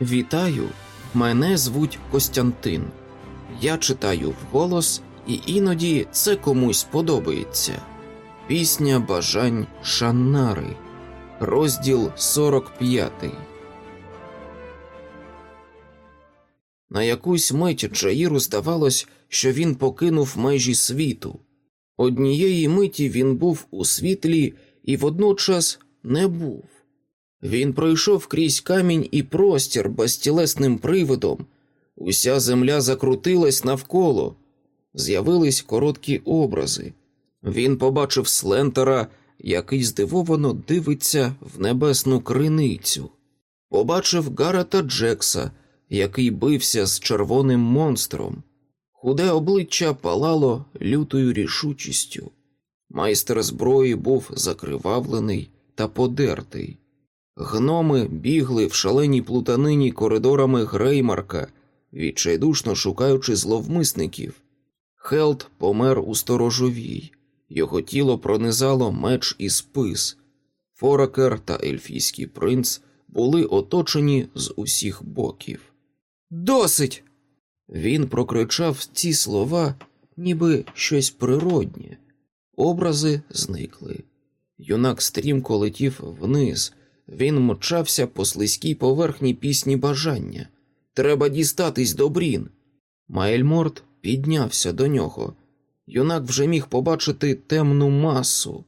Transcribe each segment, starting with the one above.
Вітаю, мене звуть Костянтин. Я читаю вголос, і іноді це комусь подобається. Пісня бажань Шаннари, розділ 45. На якусь мить Джаїру здавалось, що він покинув межі світу. Однієї миті він був у світлі і водночас не був. Він пройшов крізь камінь і простір безтілесним привидом. Уся земля закрутилась навколо, з'явились короткі образи. Він побачив Слентера, який здивовано дивиться в небесну криницю. Побачив Гарета Джекса, який бився з червоним монстром. Худе обличчя палало лютою рішучістю. Майстер зброї був закривавлений та подертий. Гноми бігли в шаленій плутанині коридорами Греймарка, відчайдушно шукаючи зловмисників. Хелт помер у сторожовій, його тіло пронизало меч і спис. Форакер та ельфійський принц були оточені з усіх боків. Досить. Він прокричав ці слова, ніби щось природнє. Образи зникли. Юнак стрімко летів вниз. Він мчався по слизькій поверхні пісні бажання. Треба дістатись до брін. Майльморт піднявся до нього. Юнак вже міг побачити темну масу.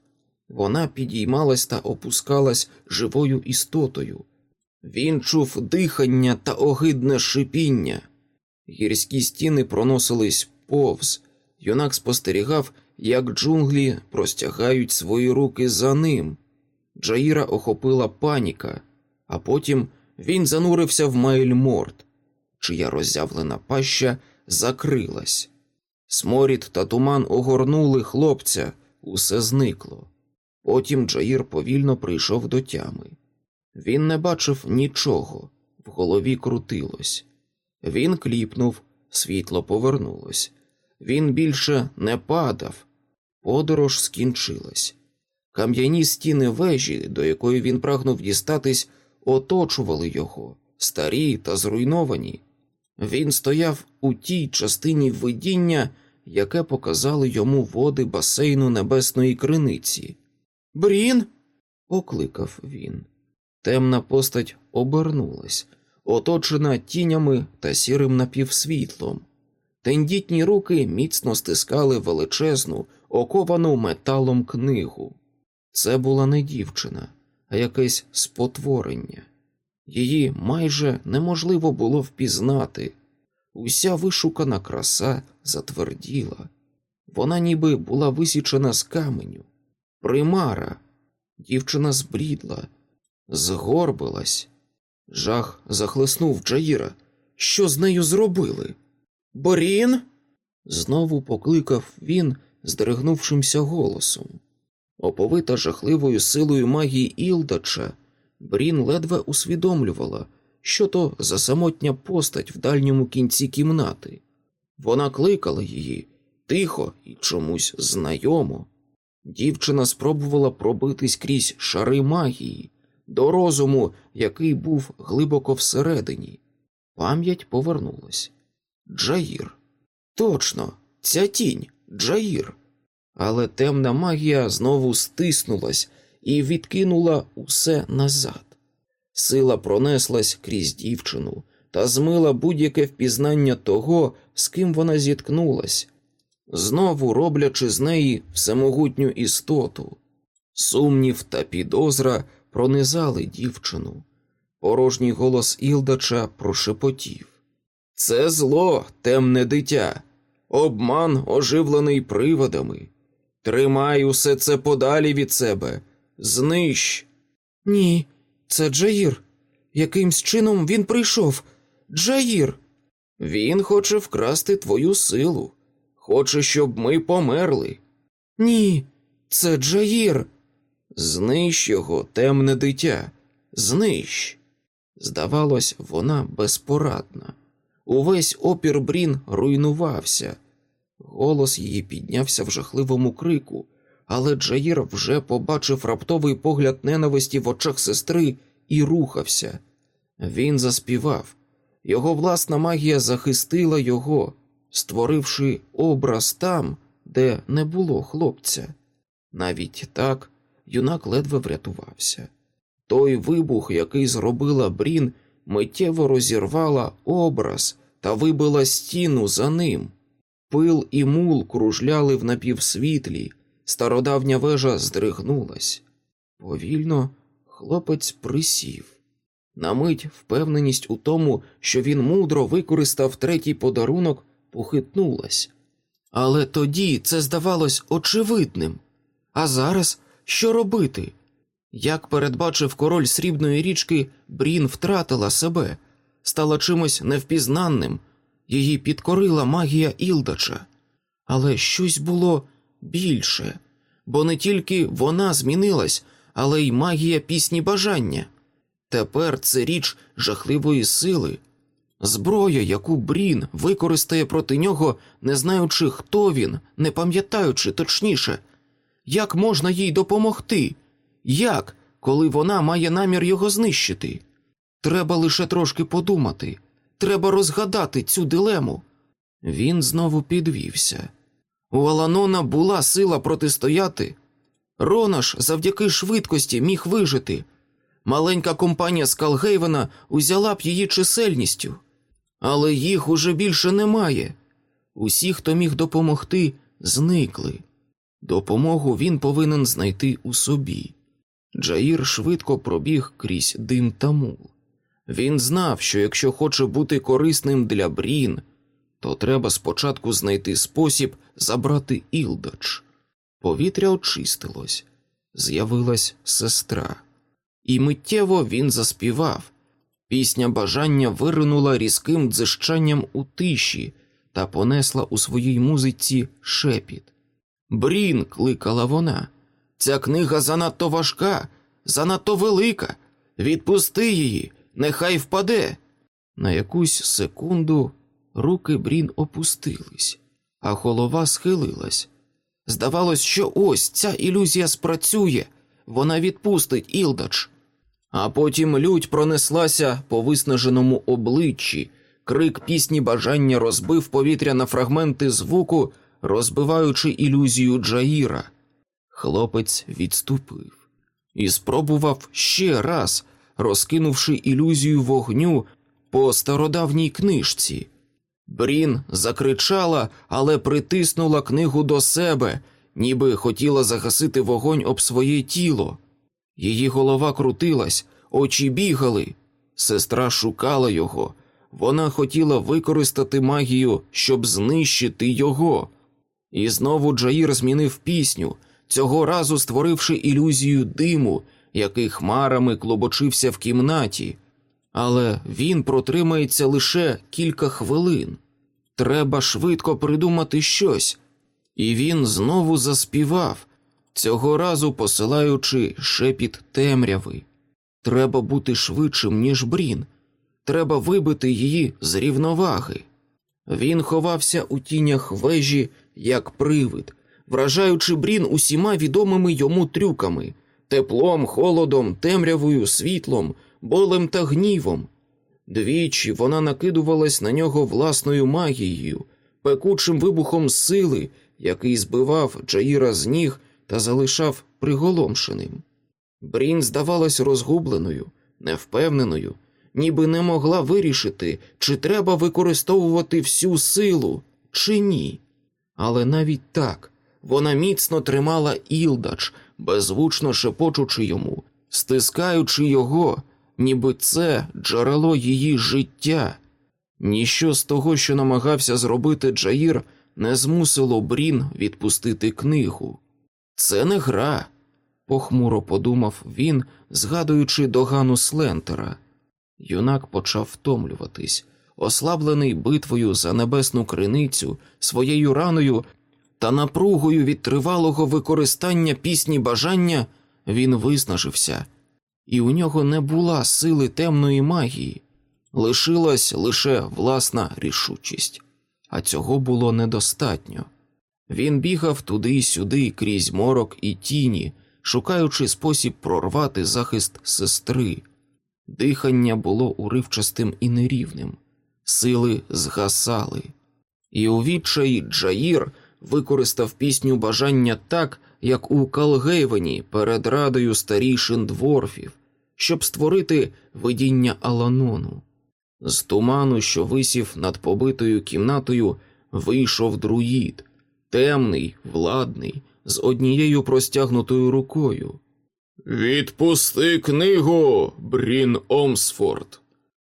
Вона підіймалась та опускалась живою істотою. Він чув дихання та огидне шипіння. Гірські стіни проносились повз. Юнак спостерігав, як джунглі простягають свої руки за ним. Джаїра охопила паніка, а потім він занурився в Майльморт, чия роззявлена паща закрилась. Сморід та туман огорнули хлопця, усе зникло. Потім Джаїр повільно прийшов до тями. Він не бачив нічого, в голові крутилось. Він кліпнув, світло повернулось. Він більше не падав. Подорож скінчилась. Кам'яні стіни вежі, до якої він прагнув дістатись, оточували його, старі та зруйновані. Він стояв у тій частині видіння, яке показали йому води басейну небесної криниці. Брін. покликав він. Темна постать обернулась, оточена тінями та сірим напівсвітлом. Тендітні руки міцно стискали величезну, оковану металом книгу. Це була не дівчина, а якесь спотворення. Її майже неможливо було впізнати. Уся вишукана краса затверділа. Вона ніби була висічена з каменю. Примара. Дівчина збрідла, згорбилась. Жах захлеснув Джаїра. Що з нею зробили? Борін? знову покликав він, здригнувшимся голосом. Оповита жахливою силою магії Ілдача, Брін ледве усвідомлювала, що то за самотня постать в дальньому кінці кімнати. Вона кликала її тихо і чомусь знайомо. Дівчина спробувала пробитись крізь шари магії, до розуму, який був глибоко всередині. Пам'ять повернулась. Джаїр. Точно, ця тінь, Джаїр. Але темна магія знову стиснулась і відкинула усе назад. Сила пронеслась крізь дівчину та змила будь-яке впізнання того, з ким вона зіткнулась, знову роблячи з неї всемогутню істоту. Сумнів та підозра пронизали дівчину. Порожній голос Ілдача прошепотів. Це зло, темне дитя, обман, оживлений приводами. Тримай усе це подалі від себе, знищ. Ні, це Джаїр. Якимсь чином він прийшов. Джаїр. Він хоче вкрасти твою силу. Хоче, щоб ми померли. Ні, це Джаїр. Знищ його, темне дитя, знищ. Здавалось, вона безпорадна. Увесь опір Брін руйнувався. Голос її піднявся в жахливому крику, але Джаїр вже побачив раптовий погляд ненависті в очах сестри і рухався. Він заспівав, його власна магія захистила його, створивши образ там, де не було хлопця. Навіть так юнак ледве врятувався. Той вибух, який зробила Брін, миттєво розірвала образ та вибила стіну за ним. Пил і мул кружляли в напівсвітлі, стародавня вежа здригнулась. Повільно хлопець присів. На мить впевненість у тому, що він мудро використав третій подарунок, похитнулась. Але тоді це здавалось очевидним. А зараз що робити? Як передбачив король срібної річки, Брін втратила себе, стала чимось невпізнанним, її підкорила магія Ілдача. Але щось було більше, бо не тільки вона змінилась, але й магія пісні бажання. Тепер це річ жахливої сили, зброя, яку Брін використає проти нього, не знаючи, хто він, не пам'ятаючи точніше, як можна їй допомогти? Як, коли вона має намір його знищити? Треба лише трошки подумати, треба розгадати цю дилему. Він знову підвівся. У Аланона була сила протистояти. Ронаш завдяки швидкості міг вижити. Маленька компанія Скалгейвена узяла б її чисельністю, але їх уже більше немає. Усі, хто міг допомогти, зникли. Допомогу він повинен знайти у собі. Джаїр швидко пробіг крізь дим та мул. Він знав, що якщо хоче бути корисним для Брін, то треба спочатку знайти спосіб забрати Ілдач. Повітря очистилось, з'явилась сестра, і миттєво він заспівав. Пісня бажання виринула різким дзижчанням у тиші та понесла у своїй музиці шепіт. Брін, кликала вона, ця книга занадто важка, занадто велика. Відпусти її, нехай впаде. На якусь секунду руки Брін опустились, а голова схилилась. Здавалось, що ось ця ілюзія спрацює, вона відпустить Ілдач. А потім лють пронеслася по виснаженому обличчі, крик пісні бажання розбив повітря на фрагменти звуку, розбиваючи ілюзію Джаїра. Хлопець відступив і спробував ще раз, розкинувши ілюзію вогню по стародавній книжці. Брін закричала, але притиснула книгу до себе, ніби хотіла загасити вогонь об своє тіло. Її голова крутилась, очі бігали. Сестра шукала його. Вона хотіла використати магію, щоб знищити його. І знову Джаїр змінив пісню, цього разу створивши ілюзію диму, який хмарами клобочився в кімнаті. Але він протримається лише кілька хвилин. Треба швидко придумати щось. І він знову заспівав, цього разу посилаючи шепіт темряви. Треба бути швидшим, ніж брін. Треба вибити її з рівноваги. Він ховався у тінях вежі, як привид, вражаючи брін усіма відомими йому трюками теплом, холодом, темрявою, світлом, болем та гнівом. Двічі вона накидувалась на нього власною магією, пекучим вибухом сили, який збивав Джаїра з ніг та залишав приголомшеним. Брін здавалась розгубленою, невпевненою, ніби не могла вирішити, чи треба використовувати всю силу, чи ні. Але навіть так вона міцно тримала Ілдач, беззвучно шепочучи йому, стискаючи його, ніби це джерело її життя. Ніщо з того, що намагався зробити Джаїр, не змусило Брін відпустити книгу. Це не гра, похмуро подумав він, згадуючи догану Слентера. Юнак почав втомлюватись, ослаблений битвою за небесну криницю, своєю раною та напругою від тривалого використання пісні бажання, він виснажився, і у нього не була сили темної магії, лишилась лише власна рішучість, а цього було недостатньо. Він бігав туди й сюди крізь морок і тіні, шукаючи спосіб прорвати захист сестри. Дихання було уривчастим і нерівним, сили згасали, і у відчаї Джаїр використав пісню бажання так, як у Калгейвені перед радою старішин дворфів, щоб створити видіння Аланону. З туману, що висів над побитою кімнатою, вийшов друїд, темний, владний, з однією простягнутою рукою. Відпусти книгу, Брін Омсфорд,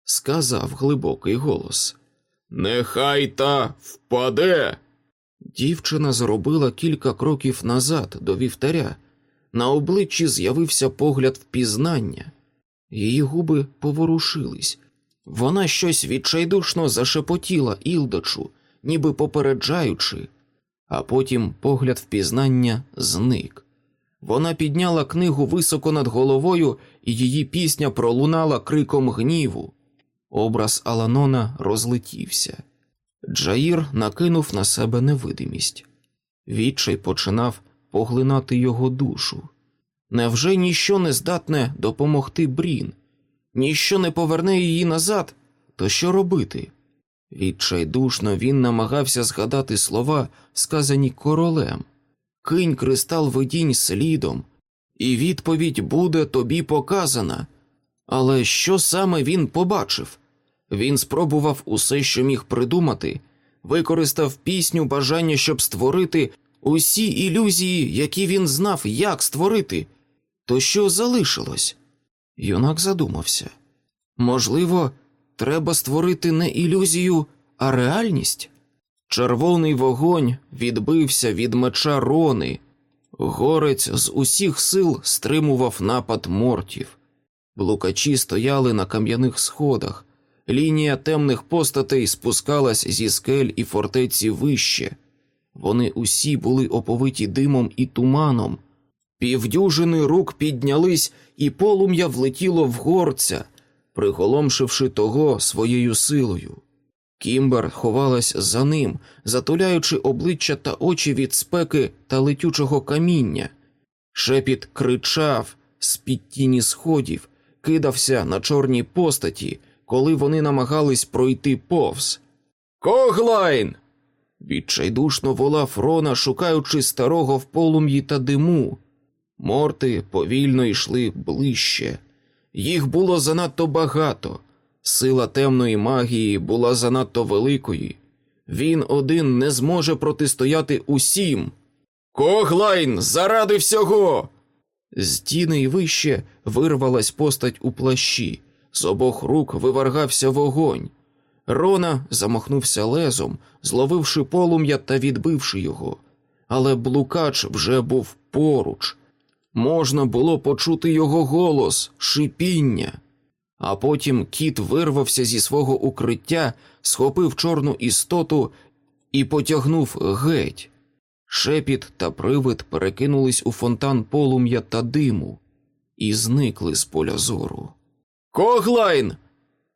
сказав глибокий голос. Нехай та впаде. Дівчина зробила кілька кроків назад до вівтаря. На обличчі з'явився погляд впізнання. Її губи поворушились. Вона щось відчайдушно зашепотіла Ілдочу, ніби попереджаючи, а потім погляд впізнання зник. Вона підняла книгу високо над головою, і її пісня пролунала криком гніву. Образ Аланона розлетівся. Джаїр накинув на себе невидимість. Відчай починав поглинати його душу. Невже ніщо не здатне допомогти Брін? Ніщо не поверне її назад, то що робити? Відчайдушно він намагався згадати слова, сказані королем кинь кристал видінь слідом, і відповідь буде тобі показана. Але що саме він побачив? Він спробував усе, що міг придумати, використав пісню бажання, щоб створити усі ілюзії, які він знав, як створити. То що залишилось? Юнак задумався. Можливо, треба створити не ілюзію, а реальність? Червоний вогонь відбився від меча рони. Горець з усіх сил стримував напад мортів. Блукачі стояли на кам'яних сходах. Лінія темних постатей спускалась зі скель і фортеці вище. Вони усі були оповиті димом і туманом. Півдюжини рук піднялись, і полум'я влетіло в горця, приголомшивши того своєю силою. Кімбер ховалась за ним, затуляючи обличчя та очі від спеки та летючого каміння. Шепіт кричав з під тіні сходів, кидався на чорні постаті, коли вони намагались пройти повз. Коглайн. Відчайдушно волав Рона, шукаючи старого в полум'ї та диму. Морти повільно йшли ближче. Їх було занадто багато. Сила темної магії була занадто великою. Він один не зможе протистояти усім. Коглайн, заради всього. З тіни й вище вирвалась постать у плащі, з обох рук виваргався вогонь. Рона замахнувся лезом, зловивши полум'я та відбивши його, але блукач вже був поруч. Можна було почути його голос, шипіння. А потім кіт вирвався зі свого укриття, схопив чорну істоту і потягнув геть. Шепіт та привид перекинулись у фонтан полум'я та диму і зникли з поля зору. Коглайн.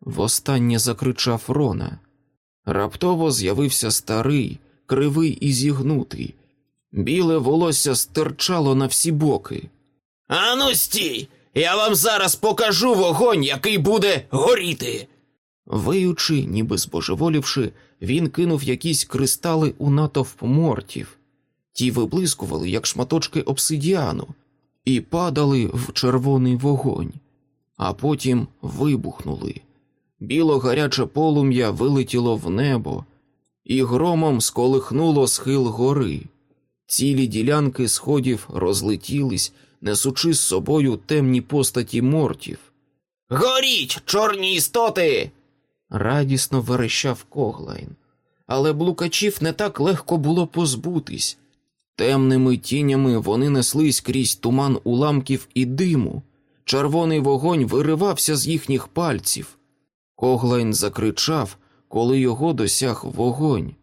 востаннє закричав Рона. Раптово з'явився старий, кривий і зігнутий. Біле волосся стирчало на всі боки. Ану стій! Я вам зараз покажу вогонь, який буде горіти. Виючи, ніби збожеволівши, він кинув якісь кристали у натовп мортів. Ті виблискували, як шматочки обсидіану, і падали в червоний вогонь, а потім вибухнули. Біло гаряче полум'я вилетіло в небо, і громом сколихнуло схил гори. Цілі ділянки сходів розлетілись, несучи з собою темні постаті мортів. Горіть, чорні істоти. Радісно верещав Коглайн. Але блукачів не так легко було позбутись. Темними тінями вони неслись крізь туман уламків і диму. Червоний вогонь виривався з їхніх пальців. Коглайн закричав, коли його досяг вогонь.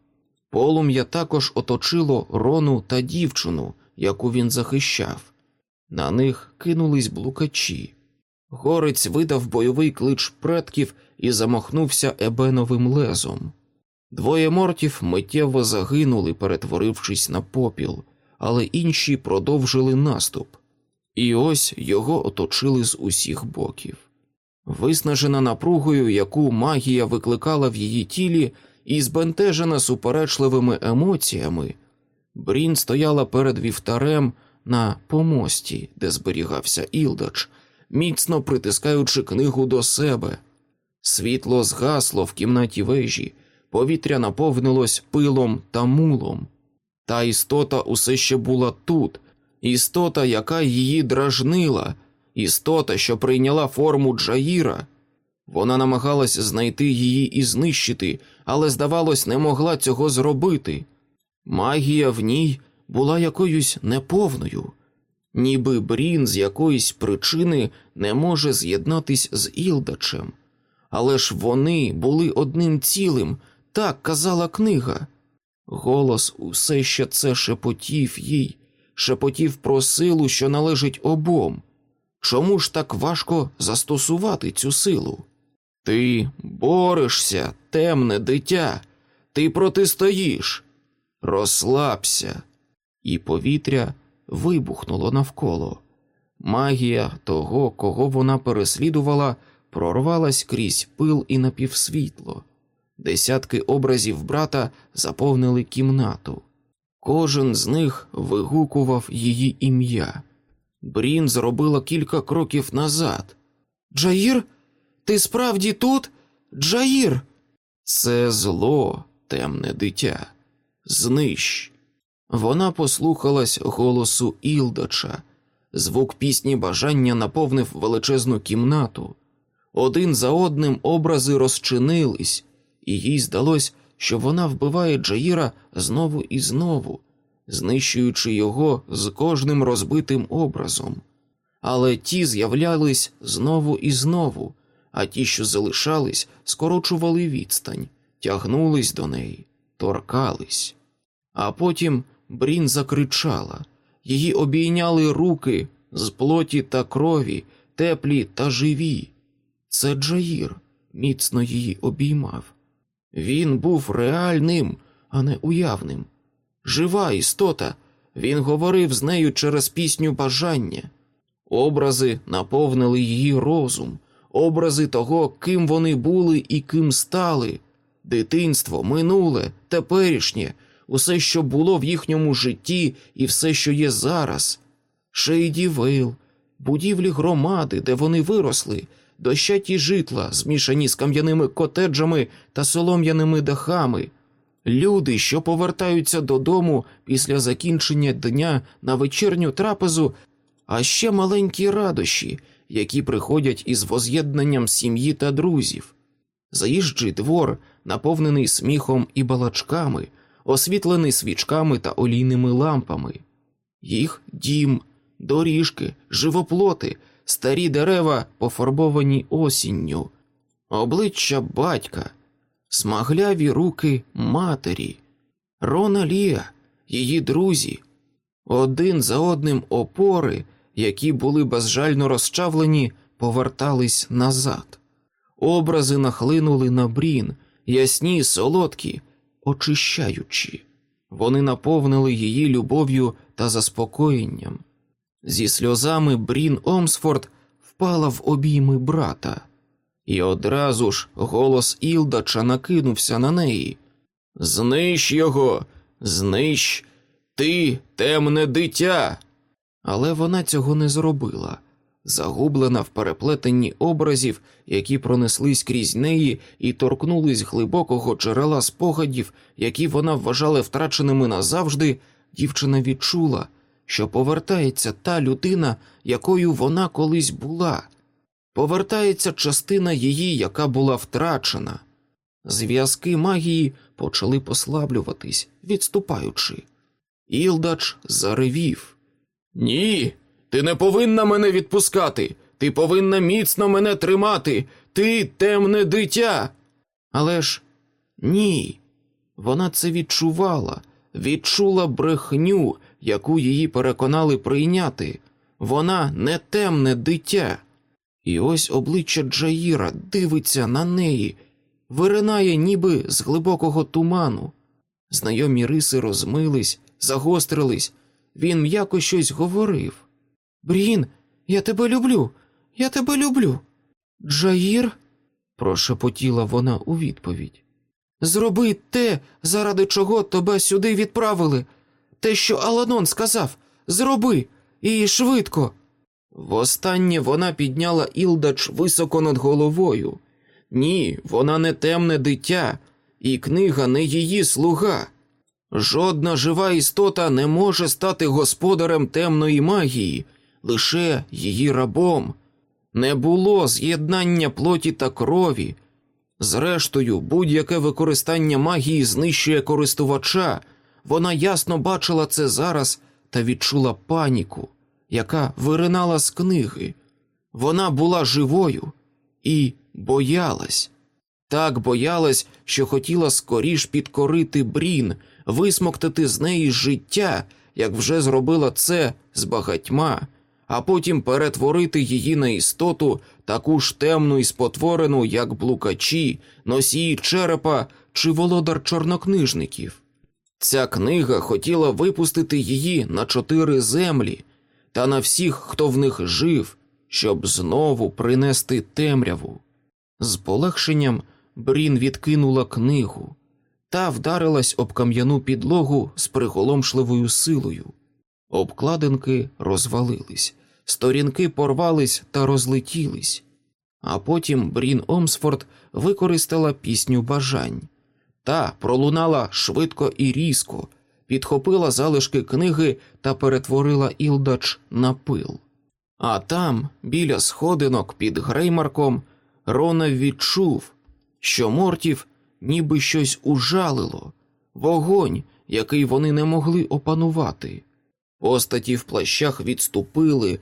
Полум'я також оточило рону та дівчину, яку він захищав. На них кинулись блукачі. Горець видав бойовий клич предків і замахнувся ебеновим лезом. Двоє мортів миттєво загинули, перетворившись на попіл, але інші продовжили наступ. І ось його оточили з усіх боків. Виснажена напругою, яку магія викликала в її тілі, і збентежена суперечливими емоціями, Брін стояла перед вівтарем на помості, де зберігався Ілдач, міцно притискаючи книгу до себе. Світло згасло в кімнаті вежі, повітря наповнилось пилом та мулом. Та істота усе ще була тут, істота, яка її дражнила, істота, що прийняла форму Джаїра. Вона намагалась знайти її і знищити, але, здавалось, не могла цього зробити. Магія в ній була якоюсь неповною, ніби Брін з якоїсь причини не може з'єднатись з Ілдачем. Але ж вони були одним цілим, так казала книга. Голос усе ще це шепотів їй, шепотів про силу, що належить обом. Чому ж так важко застосувати цю силу? Ти борешся, темне дитя, ти протистоїш. Розслабся, і повітря вибухнуло навколо. Магія того, кого вона переслідувала, прорвалась крізь пил і напівсвітло. Десятки образів брата заповнили кімнату. Кожен з них вигукував її ім'я. Брін зробила кілька кроків назад. Джаїр, ти справді тут? Джаїр? Це зло, темне дитя. Знищ. Вона послухалась голосу Ілдача. Звук пісні бажання наповнив величезну кімнату. Один за одним образи розчинились, і їй здалось, що вона вбиває Джаїра знову і знову, знищуючи його з кожним розбитим образом. Але ті з'являлись знову і знову, а ті, що залишались, скорочували відстань, тягнулись до неї, торкались. А потім Брін закричала, її обійняли руки з плоті та крові, теплі та живі. Це Джаїр міцно її обіймав. Він був реальним, а не уявним. Жива істота, він говорив з нею через пісню бажання. Образи наповнили її розум, образи того, ким вони були і ким стали, дитинство, минуле, теперішнє, усе, що було в їхньому житті, і все, що є зараз. Шейді Вейл, будівлі громади, де вони виросли, дощаті житла, змішані з кам'яними котеджами та солом'яними дахами, люди, що повертаються додому після закінчення дня на вечірню трапезу, а ще маленькі радощі, які приходять із воз'єднанням сім'ї та друзів. Заїжджий двор, наповнений сміхом і балачками, освітлений свічками та олійними лампами, їх дім, доріжки, живоплоти, старі дерева, пофарбовані осінню, обличчя батька, смагляві руки матері, Рона Лія, її друзі, один за одним опори, які були безжально розчавлені, повертались назад. Образи нахлинули на брін, ясні, солодкі, очищаючі. Вони наповнили її любов'ю та заспокоєнням. Зі сльозами Брін Омсфорд впала в обійми брата, і одразу ж голос Ілдача накинувся на неї. Знищ його, знищ, ти темне дитя. Але вона цього не зробила, загублена в переплетенні образів, які пронеслись крізь неї і торкнулись глибокого джерела спогадів, які вона вважала втраченими назавжди, дівчина відчула, що повертається та людина, якою вона колись була, повертається частина її, яка була втрачена. Зв'язки магії почали послаблюватись, відступаючи. Ілдач заревів. Ні, ти не повинна мене відпускати. Ти повинна міцно мене тримати. Ти темне дитя. Але ж ні. Вона це відчувала, відчула брехню, яку її переконали прийняти. Вона не темне дитя. І ось обличчя Джаїра дивиться на неї, виринає ніби з глибокого туману. Знайомі риси розмились, загострились. Він м'яко щось говорив. Брін, я тебе люблю, я тебе люблю. Джаїр? прошепотіла вона у відповідь. Зроби те, заради чого тебе сюди відправили. Те, що Аланон сказав, зроби і швидко. Востаннє вона підняла Ілдач високо над головою. Ні, вона не темне дитя, і книга не її слуга. Жодна жива істота не може стати господарем темної магії, лише її рабом. Не було з'єднання плоті та крові. Зрештою, будь-яке використання магії знищує користувача. Вона ясно бачила це зараз та відчула паніку, яка виринала з книги. Вона була живою і боялась. Так боялась, що хотіла скоріш підкорити брін, висмоктати з неї життя, як вже зробила це з багатьма, а потім перетворити її на істоту, таку ж темну і спотворену, як блукачі, носії черепа чи володар чорнокнижників. Ця книга хотіла випустити її на чотири землі та на всіх, хто в них жив, щоб знову принести темряву. З полегшенням Брін відкинула книгу та вдарилась об кам'яну підлогу з приголомшливою силою. Обкладинки розвалились, сторінки порвались та розлетілись, а потім Брін Омсфорд використала пісню бажань та пролунала швидко і різко, підхопила залишки книги та перетворила Ілдач на пил. А там, біля сходинок під греймарком, Рона відчув, що Мортів ніби щось ужалило, вогонь, який вони не могли опанувати. Постаті в плащах відступили,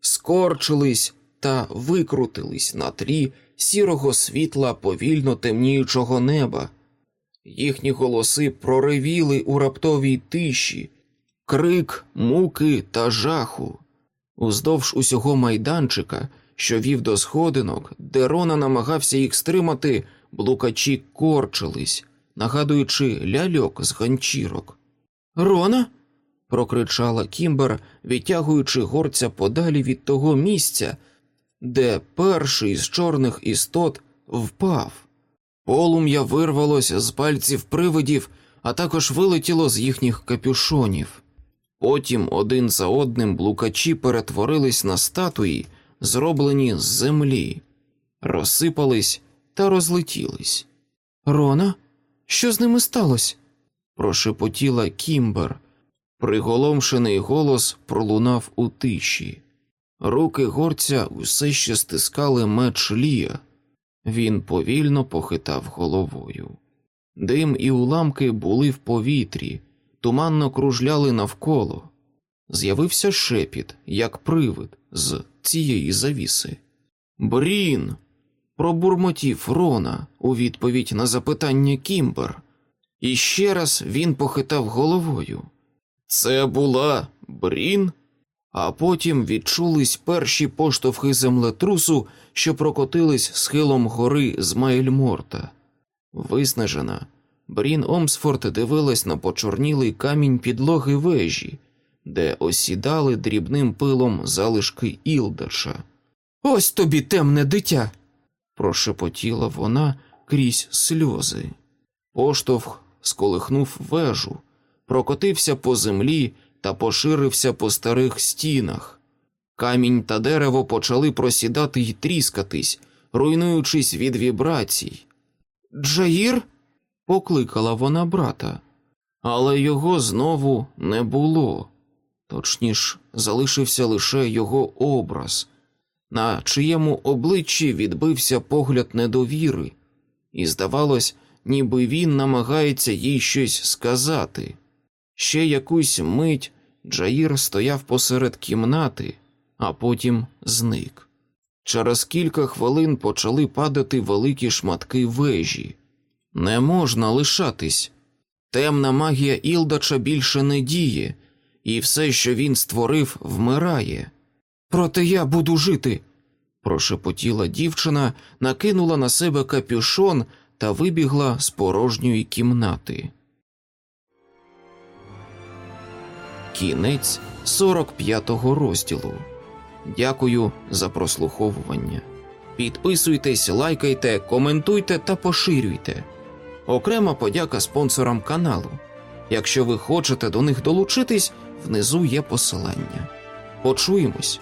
скорчились та викрутились на тлі сірого світла повільно темніючого неба. Їхні голоси проривіли у раптовій тиші, крик, муки та жаху. Уздовж усього майданчика, що вів до сходинок, де Рона намагався їх стримати, блукачі корчились, нагадуючи ляльок з ганчірок. Рона? прокричала Кімбер, відтягуючи горця подалі від того місця, де перший з чорних істот впав. Полум'я вирвалося з пальців привидів, а також вилетіло з їхніх капюшонів. Потім один за одним блукачі перетворились на статуї, зроблені з землі, розсипались та розлетілись. Рона, що з ними сталося? прошепотіла Кімбер. Приголомшений голос пролунав у тиші. Руки горця усе ще стискали меч Лія. Він повільно похитав головою. Дим і уламки були в повітрі, туманно кружляли навколо. З'явився шепіт, як привид з цієї завіси. Брін. пробурмотів Рона у відповідь на запитання Кімбер. І ще раз він похитав головою. Це була Брін? А потім відчулись перші поштовхи землетрусу, що прокотились схилом гори з Майльморта. Виснажена, Брін Омсфорд дивилась на почорнілий камінь підлоги вежі, де осідали дрібним пилом залишки Ілдаша. Ось тобі темне дитя. прошепотіла вона крізь сльози. Поштовх сколихнув вежу, прокотився по землі та поширився по старих стінах. Камінь та дерево почали просідати й тріскатись, руйнуючись від вібрацій. Джаїр? покликала вона брата, але його знову не було. Точніш, залишився лише його образ, на чиєму обличчі відбився погляд недовіри, і здавалось, ніби він намагається їй щось сказати. Ще якусь мить Джаїр стояв посеред кімнати, а потім зник. Через кілька хвилин почали падати великі шматки вежі. Не можна лишатись. Темна магія Ілдача більше не діє, і все, що він створив, вмирає. Проте я буду жити. прошепотіла дівчина, накинула на себе капюшон та вибігла з порожньої кімнати. Кінець 45-го розділу. Дякую за прослуховування. Підписуйтесь, лайкайте, коментуйте та поширюйте. Окрема подяка спонсорам каналу. Якщо ви хочете до них долучитись, внизу є посилання. Почуємось.